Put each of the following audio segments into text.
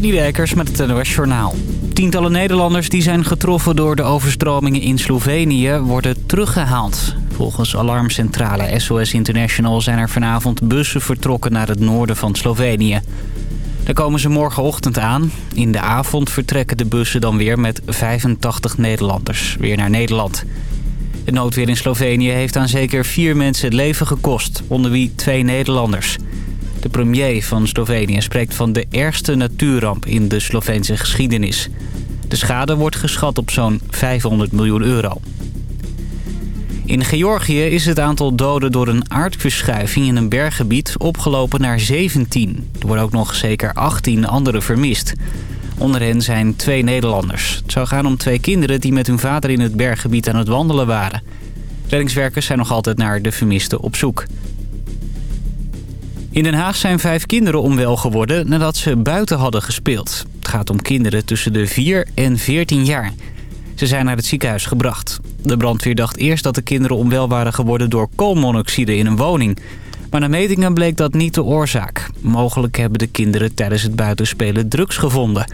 Dijkers met het NOS Journaal. Tientallen Nederlanders die zijn getroffen door de overstromingen in Slovenië worden teruggehaald. Volgens alarmcentrale SOS International zijn er vanavond bussen vertrokken naar het noorden van Slovenië. Daar komen ze morgenochtend aan. In de avond vertrekken de bussen dan weer met 85 Nederlanders weer naar Nederland. Het noodweer in Slovenië heeft aan zeker vier mensen het leven gekost, onder wie twee Nederlanders. De premier van Slovenië spreekt van de ergste natuurramp in de Sloveense geschiedenis. De schade wordt geschat op zo'n 500 miljoen euro. In Georgië is het aantal doden door een aardverschuiving in een berggebied opgelopen naar 17. Er worden ook nog zeker 18 anderen vermist. Onder hen zijn twee Nederlanders. Het zou gaan om twee kinderen die met hun vader in het berggebied aan het wandelen waren. Reddingswerkers zijn nog altijd naar de vermisten op zoek. In Den Haag zijn vijf kinderen onwel geworden nadat ze buiten hadden gespeeld. Het gaat om kinderen tussen de 4 en 14 jaar. Ze zijn naar het ziekenhuis gebracht. De brandweer dacht eerst dat de kinderen onwel waren geworden door koolmonoxide in een woning. Maar na metingen bleek dat niet de oorzaak. Mogelijk hebben de kinderen tijdens het buitenspelen drugs gevonden.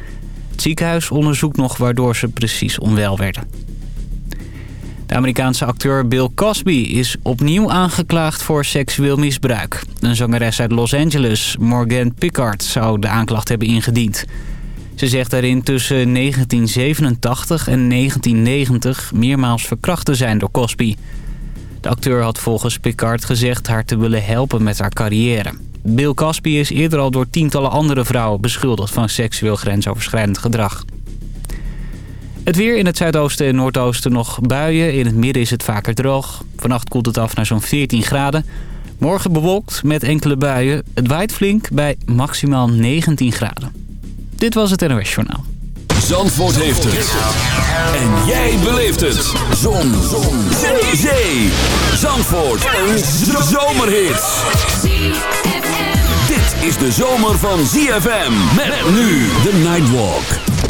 Het ziekenhuis onderzoekt nog waardoor ze precies onwel werden. De Amerikaanse acteur Bill Cosby is opnieuw aangeklaagd voor seksueel misbruik. Een zangeres uit Los Angeles, Morgan Pickard, zou de aanklacht hebben ingediend. Ze zegt daarin tussen 1987 en 1990 meermaals verkracht te zijn door Cosby. De acteur had volgens Pickard gezegd haar te willen helpen met haar carrière. Bill Cosby is eerder al door tientallen andere vrouwen beschuldigd van seksueel grensoverschrijdend gedrag. Het weer in het zuidoosten en noordoosten nog buien. In het midden is het vaker droog. Vannacht koelt het af naar zo'n 14 graden. Morgen bewolkt met enkele buien. Het waait flink bij maximaal 19 graden. Dit was het NOS Journaal. Zandvoort heeft het. En jij beleeft het. Zon. Zon. Zee. Zandvoort. Een zomerhit. Dit is de zomer van ZFM. Met nu de Nightwalk.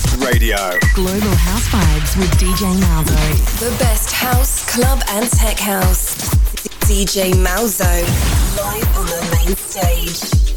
Radio. Global House Vibes with DJ Malzo. The best house, club, and tech house. DJ Malzo. Live on the main stage.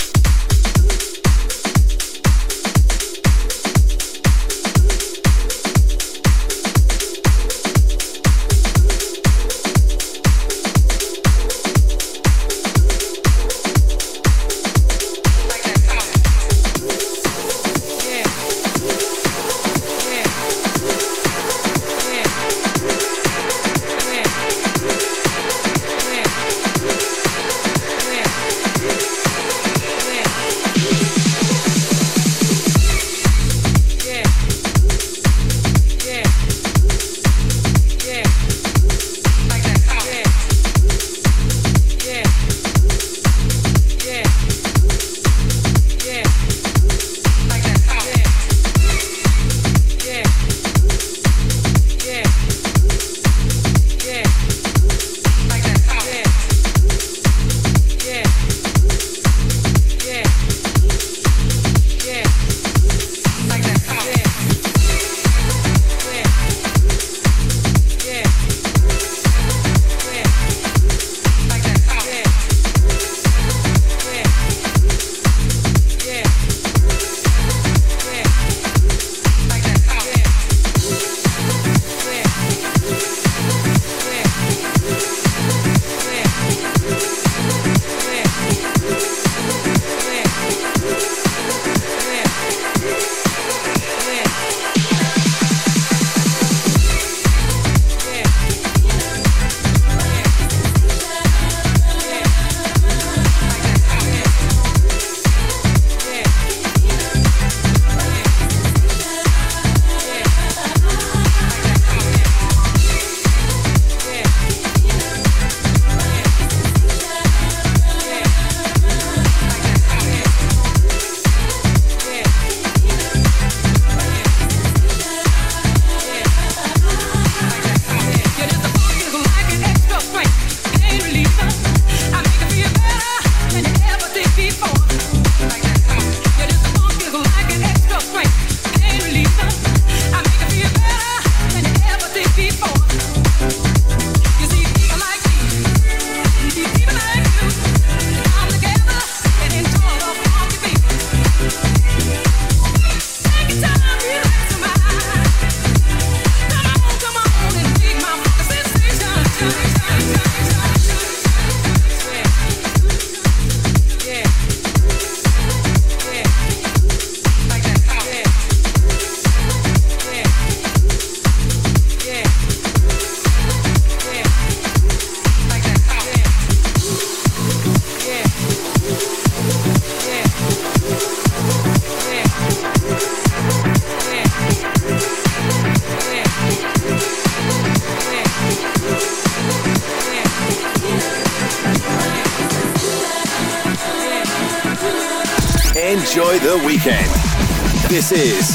This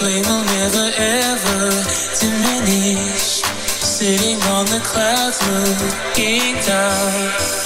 Can the clouds, looking off?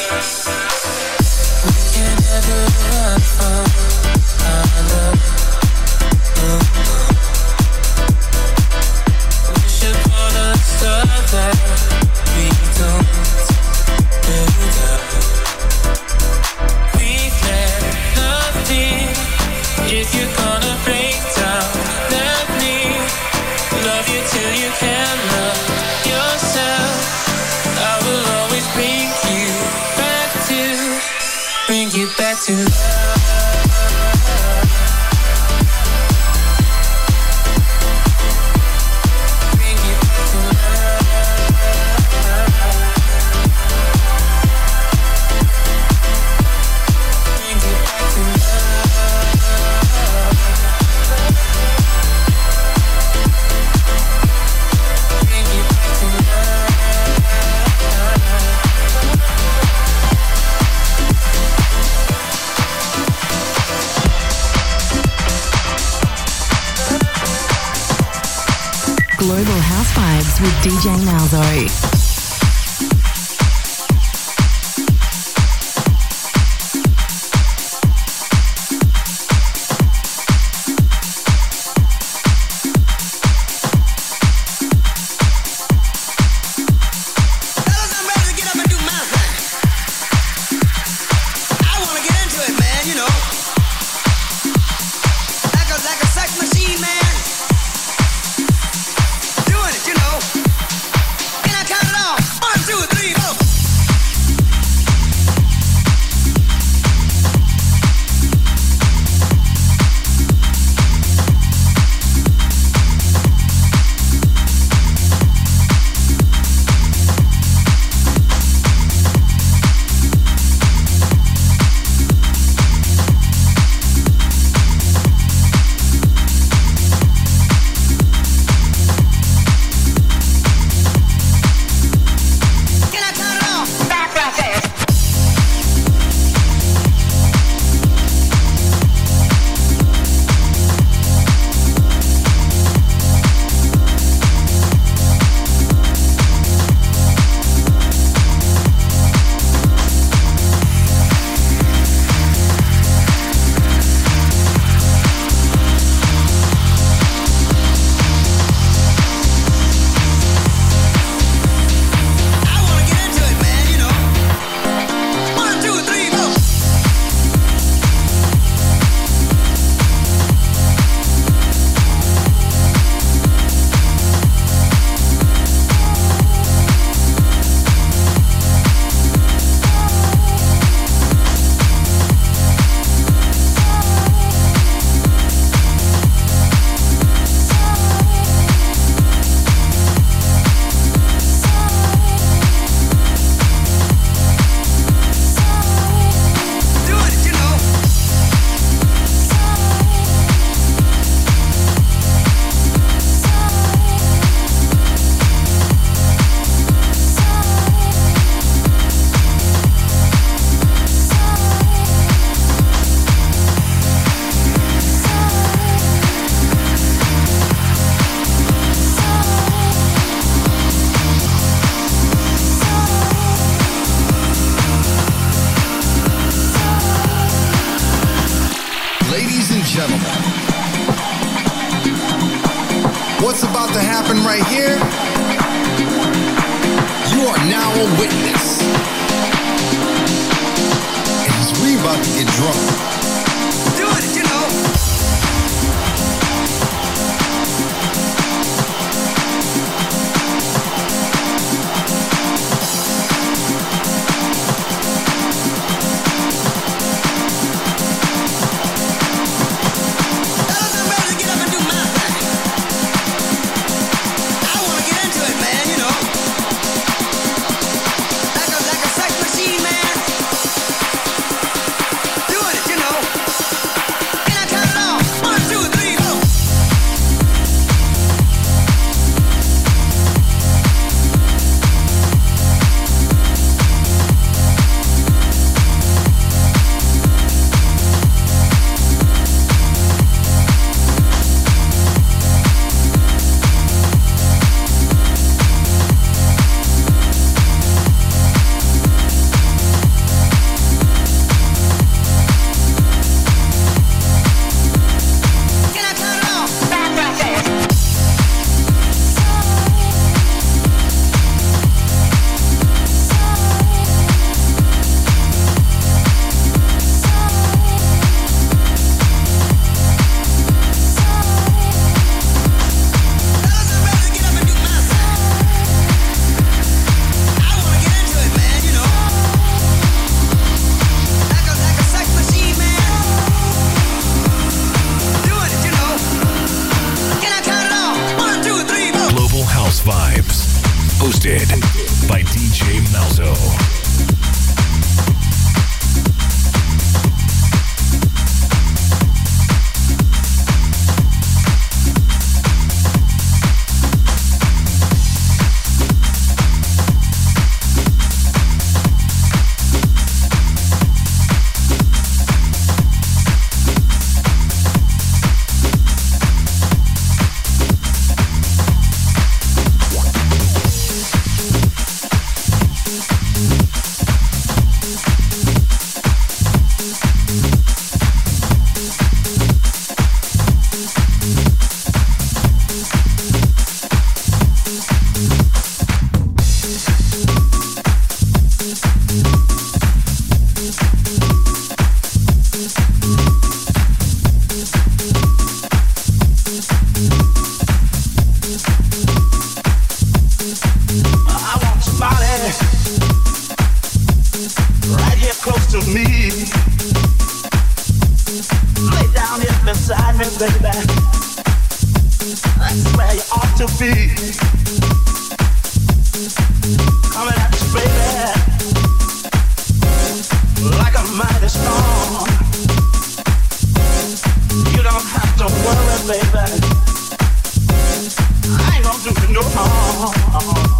oh. oh,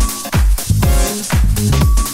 oh.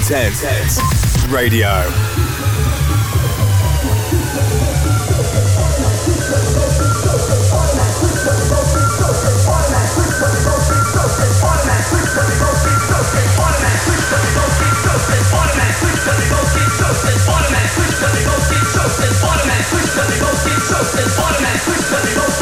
Intense Radio. switch, automatic switch, automatic switch, automatic automatic switch, automatic switch, automatic switch, automatic automatic switch, automatic switch, automatic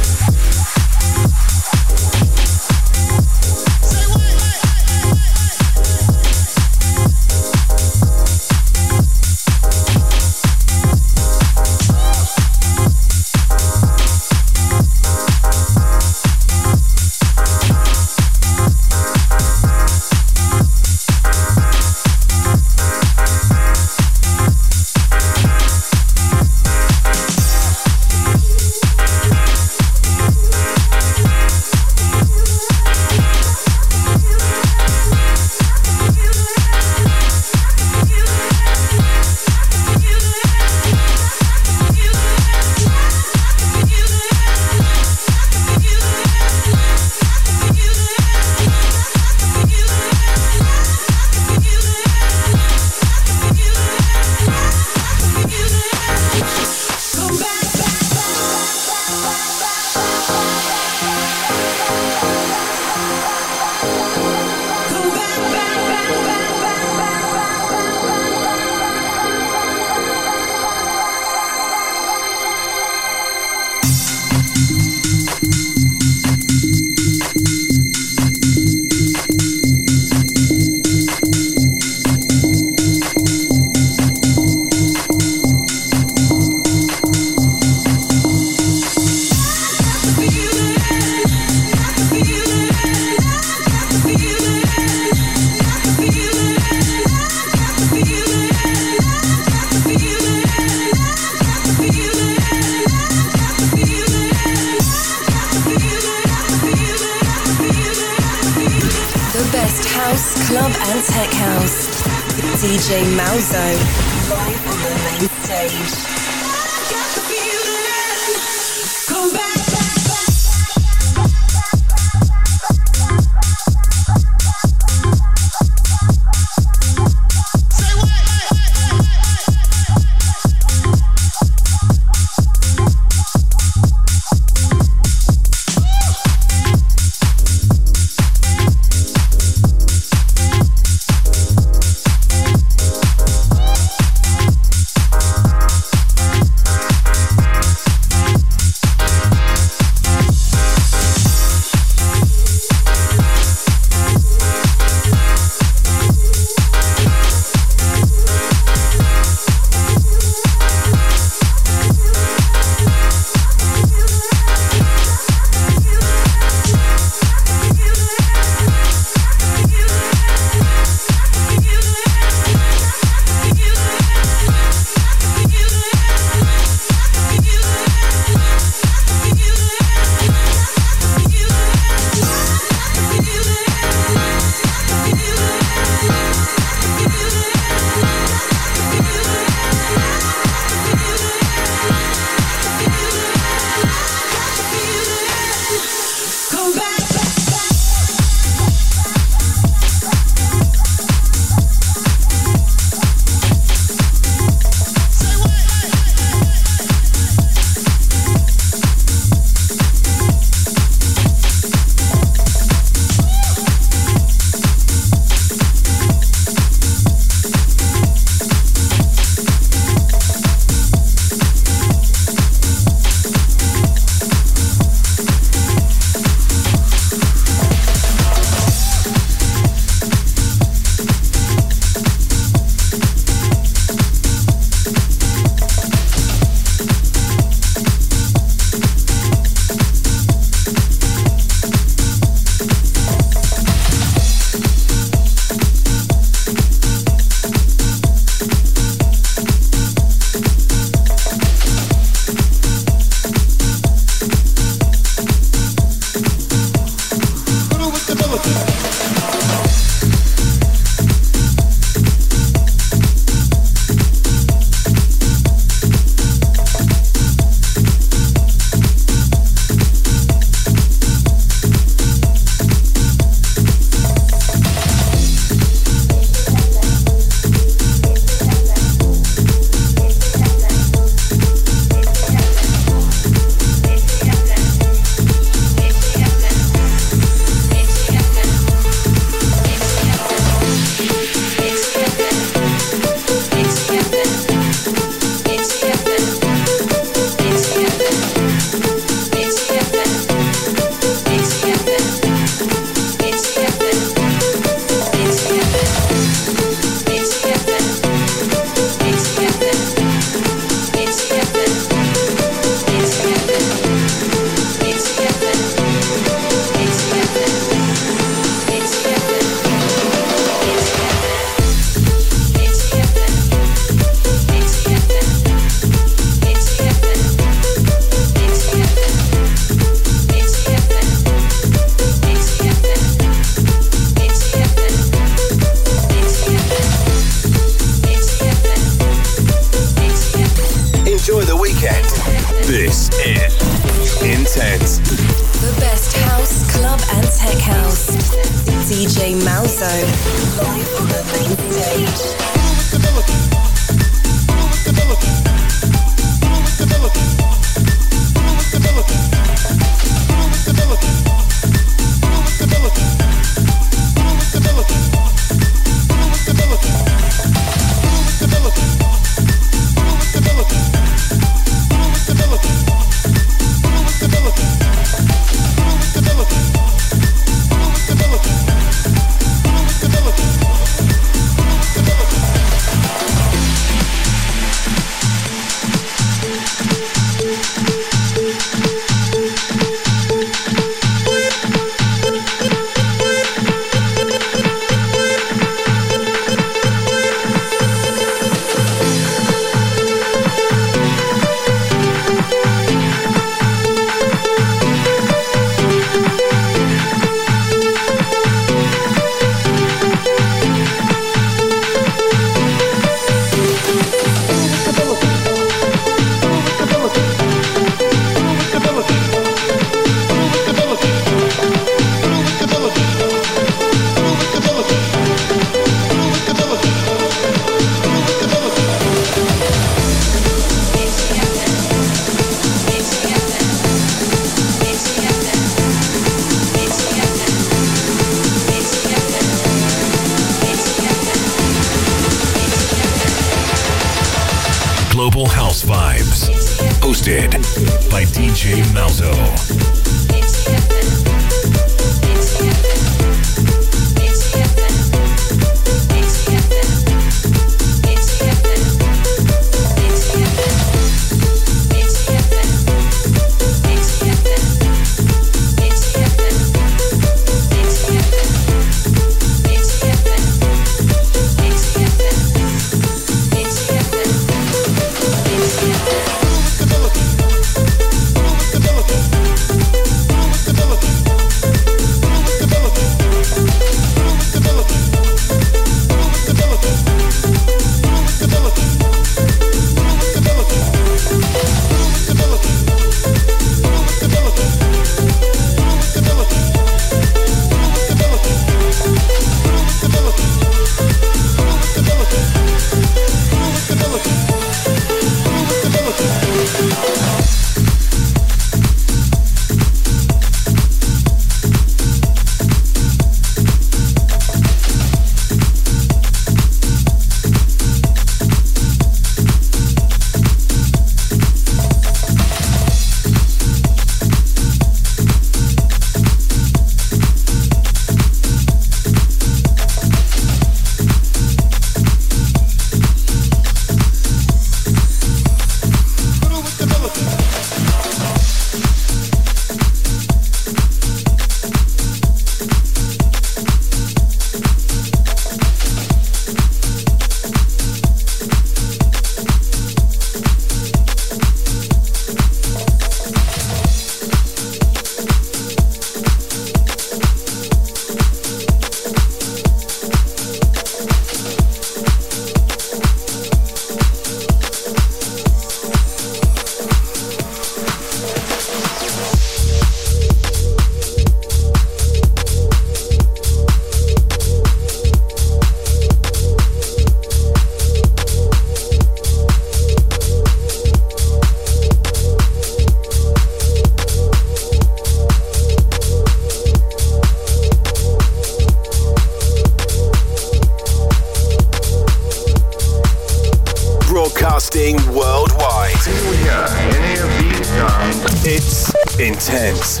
intense.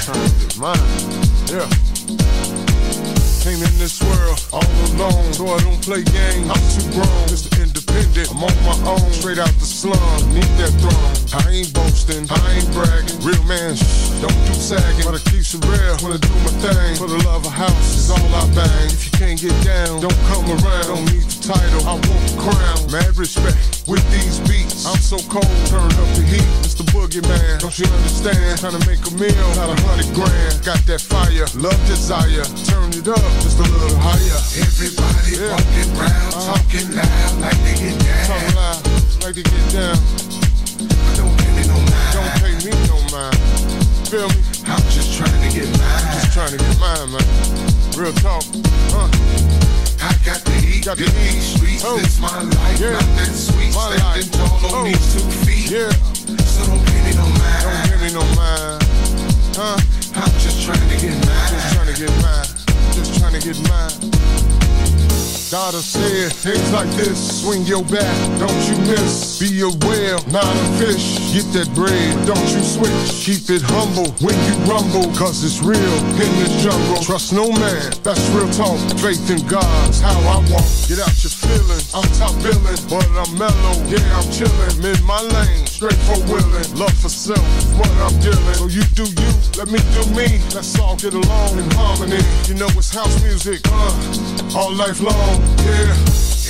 To get mine. Yeah. Came in this world all alone, so I don't play games. I'm too grown, Mr. Independent. I'm on my own, straight out the slum, need that throne. I ain't boasting, I ain't bragging. Real man, shh, don't do sagging. But I keep it real I do my thing. For the love of house is all I bang. If you can't get down, don't come around. Don't need the title, I want the crown. Mad respect with these beats. I'm so cold, turn up the heat. Mr. Boogeyman, don't you understand? Trying to make a meal out of hundred grand. Got that fire, love, desire. Turn it up just a little higher. Everybody Yeah. walking around Uh-huh. talking loud like they get Talk down. loud, like they get down. But don't pay me no mind. Don't pay me no mind. Feel me? I'm just trying to get mine. Just trying to get mine, man. Real talk. Huh? I got to eat Got to eat. these streets. Oh. This my life, Yeah. not that sweet. My Standing life. tall on Oh. these two feet. Yeah. So don't pay me no mind, Don't pay me no mind. Huh? I'm just trying to get mine, Just trying to get mine. Just trying to get mine. Daughter said, things like this, swing your back, don't you miss. Be a whale, not a fish. Get that bread, don't you switch. Keep it humble when you rumble, cause it's real in this jungle. Trust no man, that's real talk. Faith in God's how I walk. Get out your feelings, I'm top billing, but I'm mellow. Yeah, I'm chillin', in my lane, straight for willing. Love for self, what I'm dealing. So you do you, let me do me. Let's all get along in harmony. You know it's house music, uh, all life long. Yeah,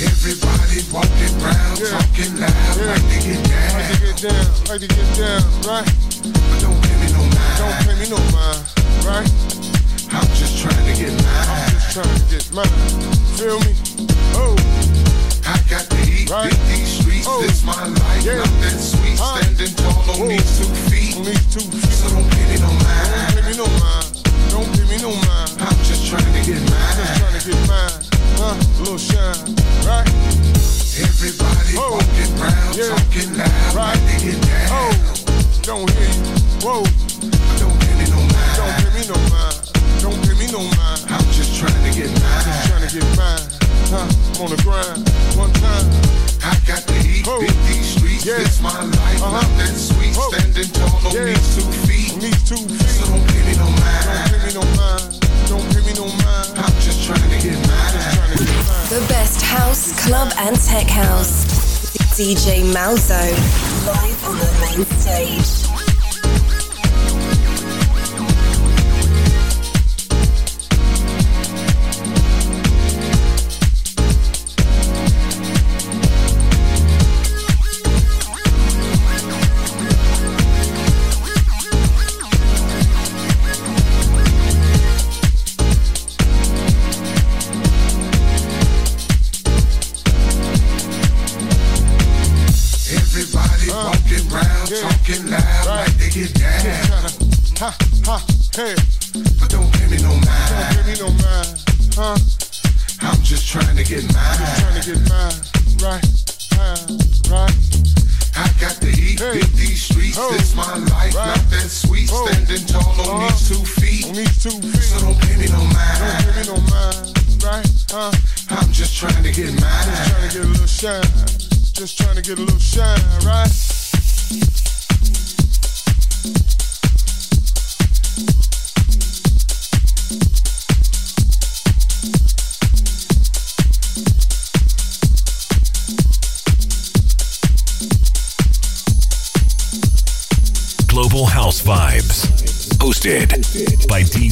Everybody walking around Yeah. talking loud Yeah. like they get down. like to get down, like to get down, right? But don't pay me no mind. Don't pay me no mind, right? I'm just trying to get mine. I'm Just trying to get mine. Feel me? Oh, I got to eat Right. these streets. Oh. This my life, Yeah. not that sweet. Huh. Standing tall on Oh. these two feet. on these two feet. So don't pay me no mind. Don't pay me no mind. Don't pay me no mind. I'm just trying to get mine. I'm Just trying to get mine. Huh? Little shine, right? Everybody Oh. walking around Yeah. talking loud Right. they get down. Oh, don't hear you. Whoa, don't pay me no don't mind. me no mind. Don't pay me no mind. I'm just trying to get Just trying to get mine. Huh? I'm on the grind. One time. I got to eat Oh. big these streets. Yeah. This my life, Uh-huh. not that sweet. Oh. Standing tall on Yeah. these two feet. On these two So don't pay me no Don't mind. pay me no mind. Don't pay me no mind. I'm just trying to get mine. Trying to get mine. The best house, club, and tech house. DJ Malzo. Live on the main stage.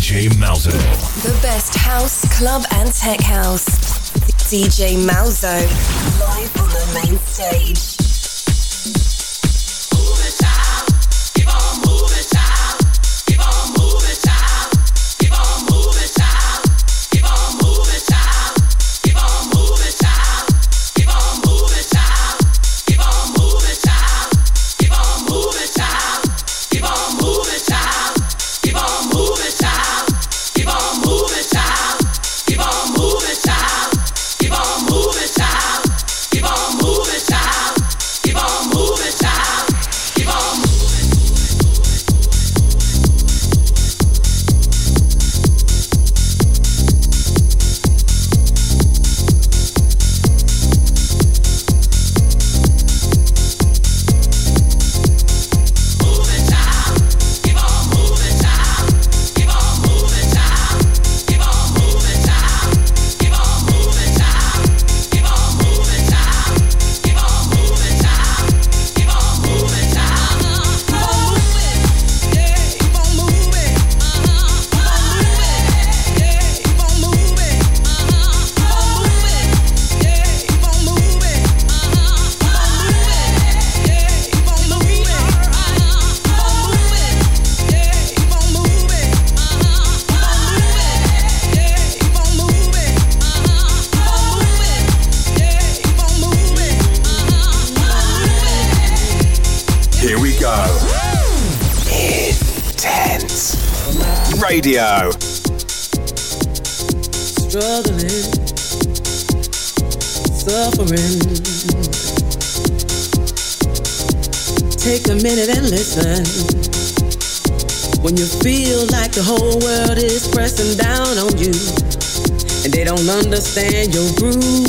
DJ Malzo. The best house, club, and tech house. DJ Malzo, live on the main stage. Radio. Struggling, suffering. Take a minute and listen. When you feel like the whole world is pressing down on you and they don't understand your groove,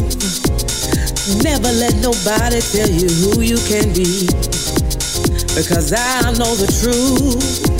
never let nobody tell you who you can be. Because I know the truth.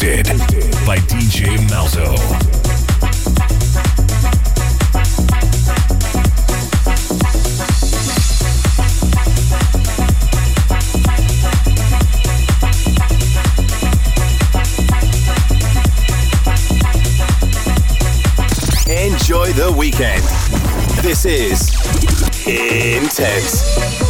By DJ Malzo. Enjoy the weekend. This is Intense.